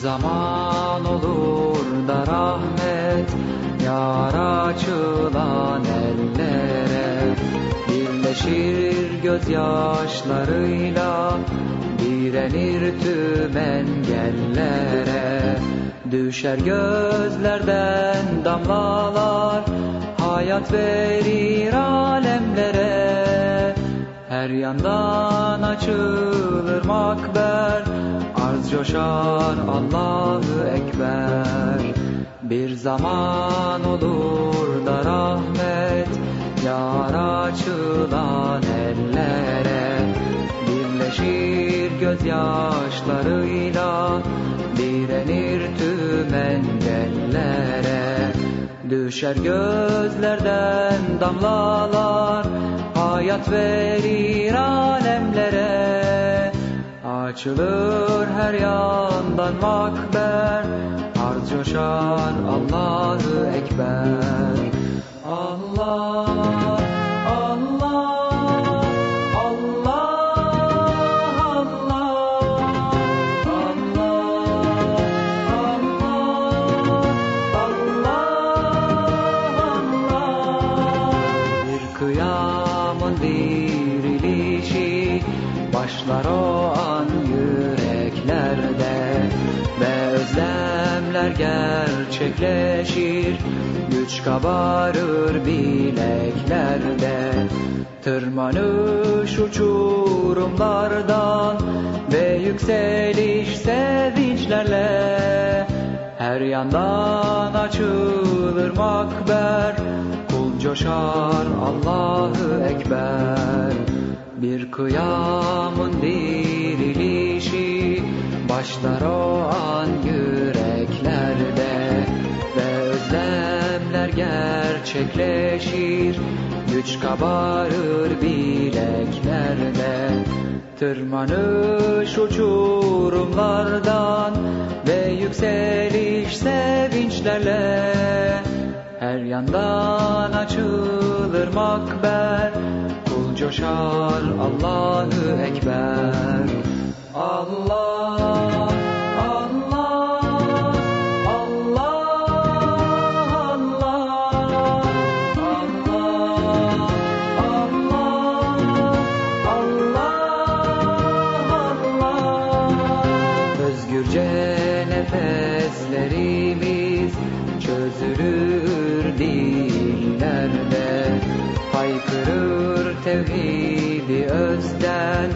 zaman olur da rahmet Yar açılan ellere. Birleşir gözyaşlarıyla Direnir tüm engellere. Düşer gözlerden damlalar Hayat verir alemlere Her yandan açılır makber Arz coşar Allahu Ekber. Bir zaman olur da rahmet Yar açılan ellere. Birleşir gözyaşlarıyla Direnir tüm engellere. Düşer gözlerden damlalar Hayat verir alemlere. Açılır her yandan makber Arz coşar Allahu Ekber başlar o an yüreklerde ve özlemler gerçekleşir. Güç kabarır bileklerde tırmanış uçurumlardan ve yükseliş sevinçlerle. Her yandan açılır makber Kul coşar Allahu Ekber Bir kıyamın dirilişi Başlar o an yüreklerde Ve özlemler gerçekleşir. Güç kabarır bileklerde Tırmanış uçurumlardan ve yükseliş sevinçlerle. Her yandan açılır makber coşar Allahu Ekber Allah Özgürce nefeslerimiz çözülür dillerde Haykırır tevhidi özden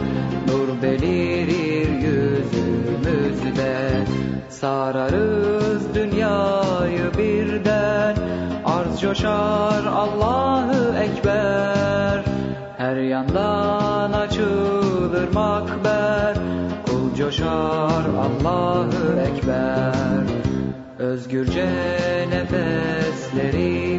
Nur belirir yüzümüzde. Sararız dünyayı birden Arz coşar Allahu Ekber. Her yandan açılır makber Kul coşar Allahu Ekber. Özgürce nefeslerimiz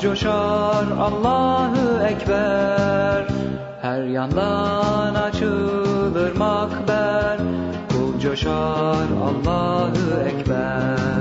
coşar Allahu Ekber. Her yandan açılır makber. Kul coşar Allahu Ekber